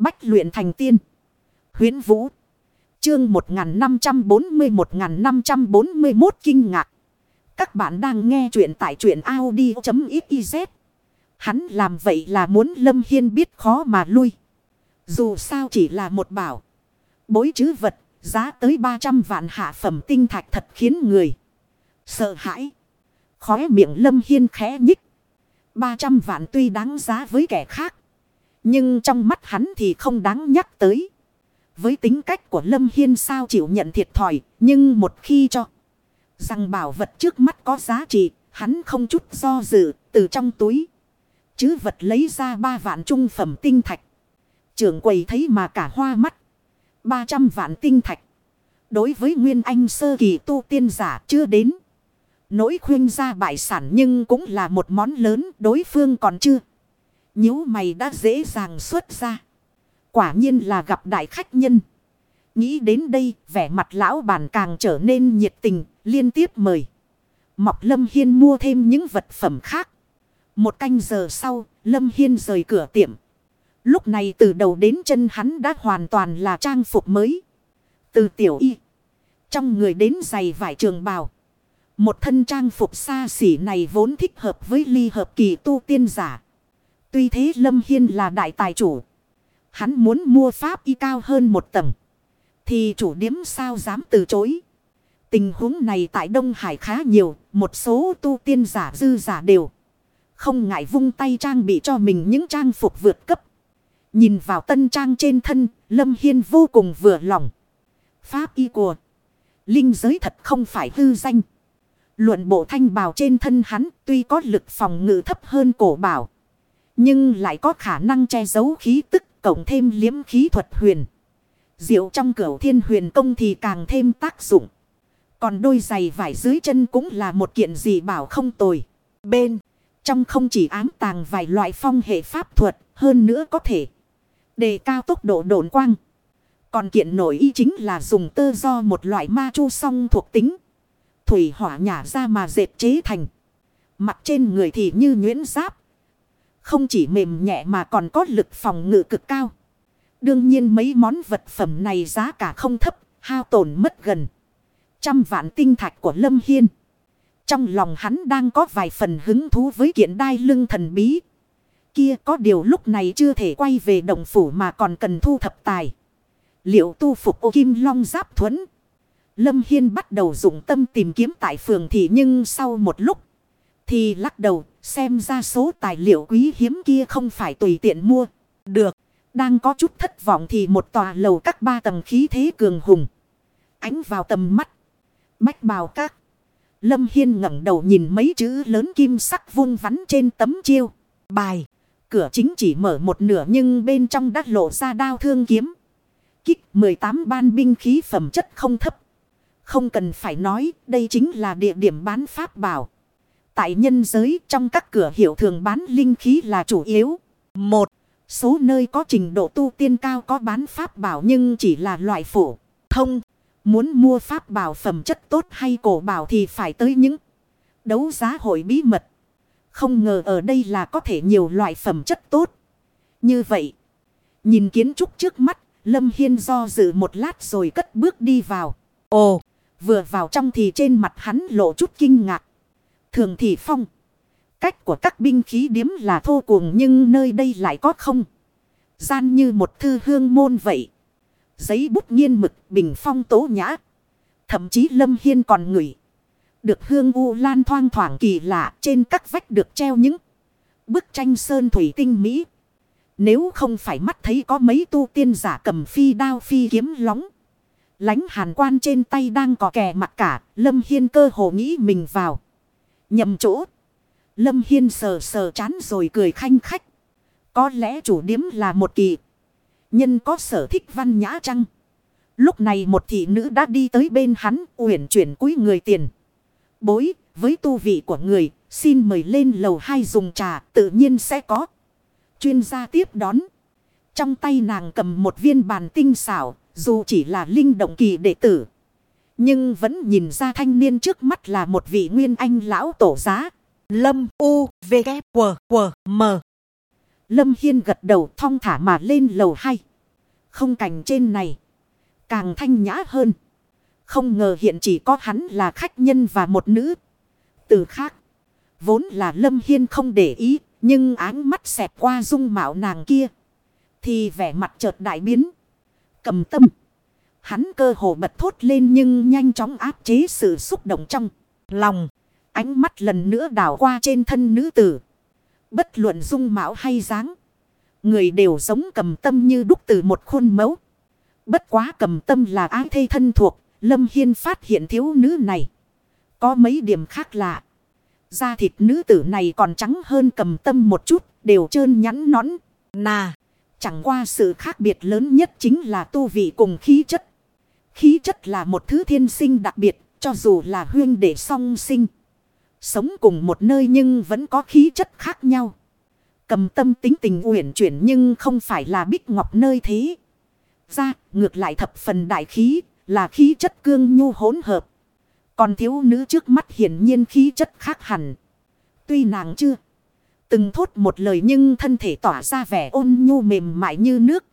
Bách luyện thành tiên. Huyến Vũ. Chương 1540-1541 kinh ngạc. Các bạn đang nghe truyện tại truyện Audi.xyz. Hắn làm vậy là muốn Lâm Hiên biết khó mà lui. Dù sao chỉ là một bảo. Bối chứ vật, giá tới 300 vạn hạ phẩm tinh thạch thật khiến người sợ hãi. Khóe miệng Lâm Hiên khẽ nhích. 300 vạn tuy đáng giá với kẻ khác. Nhưng trong mắt hắn thì không đáng nhắc tới. Với tính cách của Lâm Hiên sao chịu nhận thiệt thòi. Nhưng một khi cho rằng bảo vật trước mắt có giá trị. Hắn không chút do dự, từ trong túi. Chứ vật lấy ra ba vạn trung phẩm tinh thạch. Trưởng quầy thấy mà cả hoa mắt. 300 vạn tinh thạch. Đối với Nguyên Anh sơ kỳ tu tiên giả chưa đến. Nỗi khuyên ra bại sản nhưng cũng là một món lớn, đối phương còn chưa nhíu mày đã dễ dàng xuất ra. Quả nhiên là gặp đại khách nhân. Nghĩ đến đây, vẻ mặt lão bản càng trở nên nhiệt tình, liên tiếp mời. Mọc Lâm Hiên mua thêm những vật phẩm khác. Một canh giờ sau, Lâm Hiên rời cửa tiệm. Lúc này từ đầu đến chân hắn đã hoàn toàn là trang phục mới. Từ tiểu y. Trong người đến giày vải trường bào. Một thân trang phục xa xỉ này vốn thích hợp với ly hợp kỳ tu tiên giả. Tuy thế Lâm Hiên là đại tài chủ. Hắn muốn mua pháp y cao hơn một tầng. Thì chủ điếm sao dám từ chối. Tình huống này tại Đông Hải khá nhiều. Một số tu tiên giả dư giả đều. Không ngại vung tay trang bị cho mình những trang phục vượt cấp. Nhìn vào tân trang trên thân. Lâm Hiên vô cùng vừa lòng. Pháp y của. Linh giới thật không phải hư danh. Luận bộ thanh bào trên thân hắn tuy có lực phòng ngự thấp hơn cổ bảo. Nhưng lại có khả năng che giấu khí tức, cộng thêm liếm khí thuật huyền. Diệu trong cửa thiên huyền công thì càng thêm tác dụng. Còn đôi giày vải dưới chân cũng là một kiện gì bảo không tồi. Bên, trong không chỉ ám tàng vài loại phong hệ pháp thuật, hơn nữa có thể đề cao tốc độ độn quang. Còn kiện nổi y chính là dùng tơ do một loại ma chu song thuộc tính thủy hỏa nhả ra mà dệt chế thành. Mặt trên người thì như nhuyễn giáp. Không chỉ mềm nhẹ mà còn có lực phòng ngự cực cao. Đương nhiên mấy món vật phẩm này giá cả không thấp, hao tổn mất gần. Trăm vạn tinh thạch của Lâm Hiên. Trong lòng hắn đang có vài phần hứng thú với kiện đai lưng thần bí. Kia có điều lúc này chưa thể quay về đồng phủ mà còn cần thu thập tài. Liệu tu phục ô kim long giáp thuẫn Lâm Hiên bắt đầu dụng tâm tìm kiếm tại phường thị nhưng sau một lúc thì lắc đầu xem ra số tài liệu quý hiếm kia không phải tùy tiện mua. Được, đang có chút thất vọng thì một tòa lầu các ba tầng khí thế cường hùng. Ánh vào tầm mắt. Bách bào các. Lâm Hiên ngẩng đầu nhìn mấy chữ lớn kim sắc vung vắn trên tấm chiêu. Bài. Cửa chính chỉ mở một nửa nhưng bên trong đã lộ ra đao thương kiếm. Kích 18 ban binh khí phẩm chất không thấp. Không cần phải nói, đây chính là địa điểm bán pháp bảo. Tại nhân giới, trong các cửa hiệu thường bán linh khí là chủ yếu. Một, số nơi có trình độ tu tiên cao có bán pháp bảo nhưng chỉ là loại phổ thông. Muốn mua pháp bảo phẩm chất tốt hay cổ bảo thì phải tới những đấu giá hội bí mật. Không ngờ ở đây là có thể nhiều loại phẩm chất tốt. Như vậy, nhìn kiến trúc trước mắt, Lâm Hiên do dự một lát rồi cất bước đi vào. Ồ! Vừa vào trong thì trên mặt hắn lộ chút kinh ngạc. Thường thì phong. Cách của các binh khí điếm là thô cuồng nhưng nơi đây lại có không. Gian như một thư hương môn vậy. Giấy bút nghiên mực bình phong tố nhã. Thậm chí Lâm Hiên còn ngửi. Được hương u lan thoang thoảng kỳ lạ trên các vách được treo những bức tranh sơn thủy tinh mỹ. Nếu không phải mắt thấy có mấy tu tiên giả cầm phi đao phi kiếm lóng lánh hàn quan trên tay đang có kẻ mặt cả, Lâm Hiên cơ hồ nghĩ mình vào. Nhầm chỗ. Lâm Hiên sờ sờ chán rồi cười khanh khách. Có lẽ chủ điếm là một kỳ. Nhân có sở thích văn nhã chăng? Lúc này một thị nữ đã đi tới bên hắn, uyển chuyển cúi người tiền. Bối, với tu vị của người, xin mời lên lầu hai dùng trà, tự nhiên sẽ có. Chuyên gia tiếp đón. Trong tay nàng cầm một viên bàn tinh xảo, dù chỉ là linh động kỳ đệ tử. Nhưng vẫn nhìn ra thanh niên trước mắt là một vị nguyên anh lão tổ giá. Lâm U, V, K, W W, M. Lâm Hiên gật đầu thong thả mà lên lầu hai Không cảnh trên này. Càng thanh nhã hơn. Không ngờ hiện chỉ có hắn là khách nhân và một nữ. Từ khác. Vốn là Lâm Hiên không để ý. Nhưng áng mắt xẹp qua dung mạo nàng kia. Thì vẻ mặt chợt đại biến. Cầm tâm. Hắn cơ hồ bật thốt lên nhưng nhanh chóng áp chế sự xúc động trong lòng. Ánh mắt lần nữa đảo qua trên thân nữ tử. Bất luận dung mạo hay dáng. Người đều giống cầm tâm như đúc từ một khuôn mẫu. Bất quá cầm tâm là ái thê thân thuộc. Lâm Hiên phát hiện thiếu nữ này. Có mấy điểm khác lạ. Da thịt nữ tử này còn trắng hơn cầm tâm một chút. Đều trơn nhắn nõn. Nà. Chẳng qua sự khác biệt lớn nhất chính là tu vị cùng khí chất. Khí chất là một thứ thiên sinh đặc biệt. Cho dù là huyên để song sinh. Sống cùng một nơi nhưng vẫn có khí chất khác nhau. Cầm tâm tính tình uyển chuyển nhưng không phải là bích ngọc nơi thế. Ra, ngược lại thập phần đại khí, là khí chất cương nhu hỗn hợp. Còn thiếu nữ trước mắt hiển nhiên khí chất khác hẳn. Tuy nàng chưa từng thốt một lời nhưng thân thể tỏa ra vẻ ôn nhu mềm mại như nước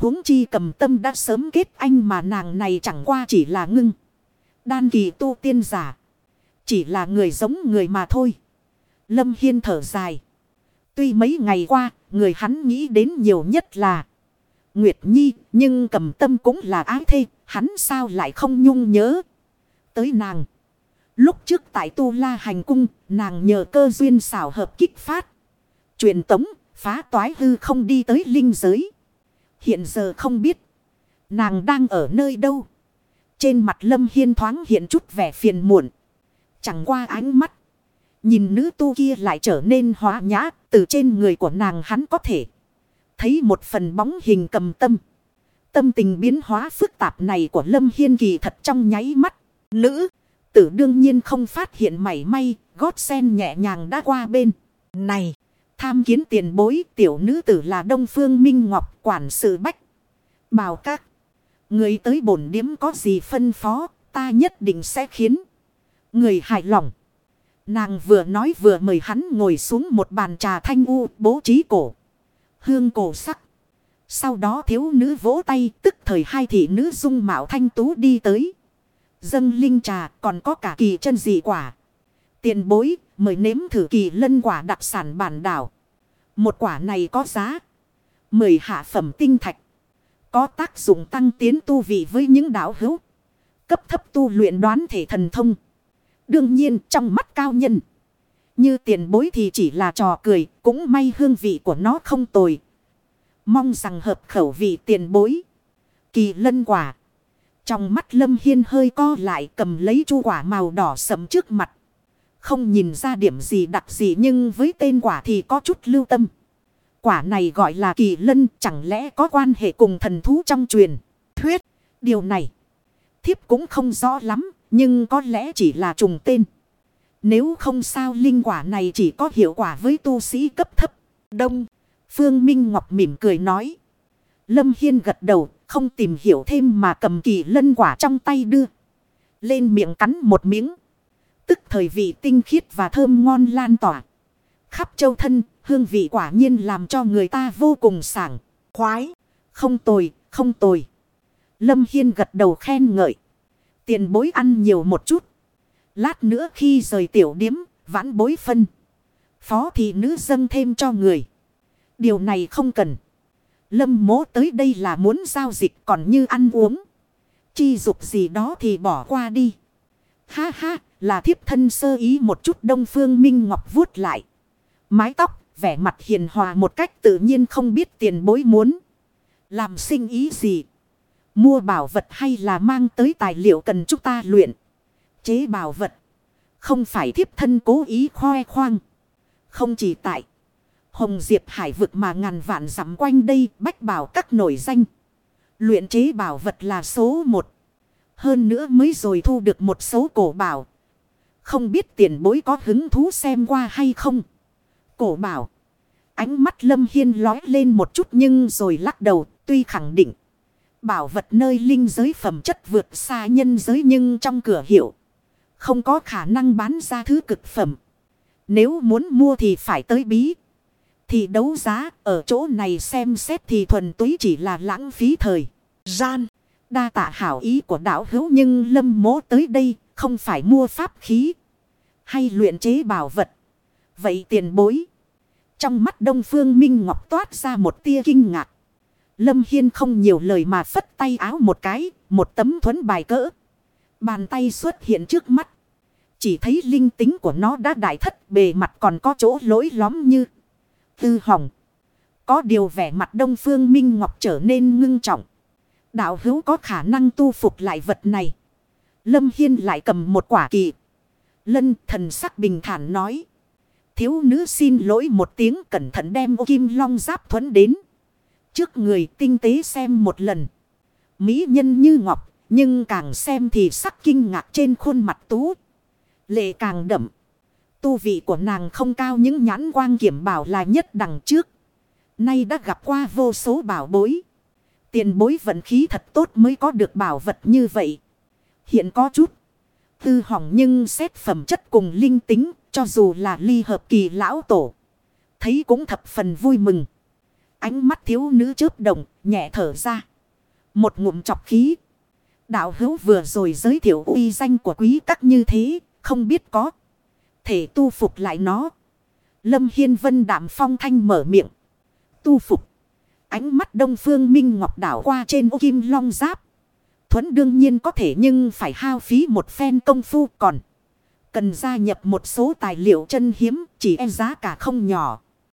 huống chi cầm tâm đã sớm kết anh mà nàng này chẳng qua chỉ là ngưng. Đan kỳ tu tiên giả. Chỉ là người giống người mà thôi. Lâm Hiên thở dài. Tuy mấy ngày qua, người hắn nghĩ đến nhiều nhất là Nguyệt Nhi, nhưng cầm tâm cũng là ái thê, hắn sao lại không nhung nhớ tới nàng. Lúc trước tại Tu La Hành Cung, nàng nhờ cơ duyên xảo hợp kích phát. Truyền tống, phá toái hư không đi tới linh giới. Hiện giờ không biết, nàng đang ở nơi đâu. Trên mặt Lâm Hiên thoáng hiện chút vẻ phiền muộn. Chẳng qua ánh mắt. Nhìn nữ tu kia lại trở nên hóa nhã. Từ trên người của nàng hắn có thể. Thấy một phần bóng hình cầm tâm. Tâm tình biến hóa phức tạp này của Lâm Hiên kỳ thật trong nháy mắt. Nữ. Tử đương nhiên không phát hiện mảy may. Gót sen nhẹ nhàng đã qua bên. Này. Tham kiến tiền bối, tiểu nữ tử là Đông Phương Minh Ngọc, quản sự bách. Bào các. Người tới bổn điếm có gì phân phó, ta nhất định sẽ khiến. Người hài lòng. Nàng vừa nói vừa mời hắn ngồi xuống một bàn trà thanh u, bố trí cổ. Hương cổ sắc. Sau đó thiếu nữ vỗ tay, tức thời hai thị nữ dung mạo thanh tú đi tới. Dâng linh trà, còn có cả kỳ chân dị quả. Tiền bối mời nếm thử kỳ lân quả đặc sản bản đảo. Một quả này có giá. Mười hạ phẩm tinh thạch. Có tác dụng tăng tiến tu vị với những đạo hữu. Cấp thấp tu luyện đoán thể thần thông. Đương nhiên, trong mắt cao nhân. Như tiền bối thì chỉ là trò cười. Cũng may hương vị của nó không tồi. Mong rằng hợp khẩu vị tiền bối. Kỳ lân quả. Trong mắt lâm hiên hơi co lại cầm lấy chu quả màu đỏ sẫm trước mặt. Không nhìn ra điểm gì đặc gì nhưng với tên quả thì có chút lưu tâm. Quả này gọi là kỳ lân chẳng lẽ có quan hệ cùng thần thú trong truyền. Thuyết, điều này. Thiếp cũng không rõ lắm, nhưng có lẽ chỉ là trùng tên. Nếu không sao linh quả này chỉ có hiệu quả với tu sĩ cấp thấp. Đông, Phương Minh Ngọc mỉm cười nói. Lâm Hiên gật đầu, không tìm hiểu thêm mà cầm kỳ lân quả trong tay đưa. Lên miệng cắn một miếng. Tức thời vị tinh khiết và thơm ngon lan tỏa. Khắp châu thân, hương vị quả nhiên làm cho người ta vô cùng sảng, khoái. Không tồi, không tồi. Lâm Hiên gật đầu khen ngợi. Tiền bối ăn nhiều một chút. Lát nữa khi rời tiểu điếm, vãn bối phân. Phó thị nữ dâng thêm cho người. Điều này không cần. Lâm mố tới đây là muốn giao dịch còn như ăn uống. Chi dục gì đó thì bỏ qua đi. Ha ha, là thiếp thân sơ ý một chút đông phương minh ngọc vuốt lại. Mái tóc, vẻ mặt hiền hòa một cách tự nhiên không biết tiền bối muốn. Làm sinh ý gì? Mua bảo vật hay là mang tới tài liệu cần chúng ta luyện? Chế bảo vật. Không phải thiếp thân cố ý khoe khoang. Không chỉ tại. Hồng Diệp Hải vực mà ngàn vạn dặm quanh đây bách bảo các nổi danh. Luyện chế bảo vật là số một. Hơn nữa mới rồi thu được một số cổ bảo. Không biết tiền bối có hứng thú xem qua hay không? Cổ bảo. Ánh mắt Lâm Hiên lói lên một chút nhưng rồi lắc đầu, tuy khẳng định. Bảo vật nơi linh giới phẩm chất vượt xa nhân giới nhưng trong cửa hiệu. Không có khả năng bán ra thứ cực phẩm. Nếu muốn mua thì phải tới bí. thì đấu giá, ở chỗ này xem xét thì thuần túy chỉ là lãng phí thời gian. Đa tạ hảo ý của đạo hữu nhưng lâm mố tới đây, không phải mua pháp khí hay luyện chế bảo vật. Vậy tiền bối. Trong mắt Đông Phương Minh Ngọc toát ra một tia kinh ngạc. Lâm Hiên không nhiều lời mà phất tay áo một cái, một tấm thuấn bài cỡ. Bàn tay xuất hiện trước mắt. Chỉ thấy linh tính của nó đã đại thất bề mặt còn có chỗ lỗi lóm như tư hỏng. Có điều vẻ mặt Đông Phương Minh Ngọc trở nên ngưng trọng. Đạo hữu có khả năng tu phục lại vật này. Lâm Hiên lại cầm một quả kỳ. Lân thần sắc bình thản nói. Thiếu nữ xin lỗi một tiếng cẩn thận đem ô kim long giáp thuẫn đến. Trước người tinh tế xem một lần. Mỹ nhân như ngọc. Nhưng càng xem thì sắc kinh ngạc trên khuôn mặt tú. Lệ càng đậm. Tu vị của nàng không cao những nhãn quang kiểm bảo là nhất đằng trước. Nay đã gặp qua vô số bảo bối. Tiền bối vận khí thật tốt mới có được bảo vật như vậy. Hiện có chút. Tư hỏng nhưng xét phẩm chất cùng linh tính. Cho dù là ly hợp kỳ lão tổ. Thấy cũng thập phần vui mừng. Ánh mắt thiếu nữ chớp động. Nhẹ thở ra. Một ngụm chọc khí. Đạo hữu vừa rồi giới thiệu uy danh của quý các như thế. Không biết có. Thể tu phục lại nó. Lâm Hiên Vân Đạm Phong Thanh mở miệng. Tu phục. Ánh mắt Đông Phương Minh Ngọc đảo qua trên ô kim long giáp. Thuấn đương nhiên có thể nhưng phải hao phí một phen công phu còn. Cần gia nhập một số tài liệu chân hiếm, chỉ e giá cả không nhỏ.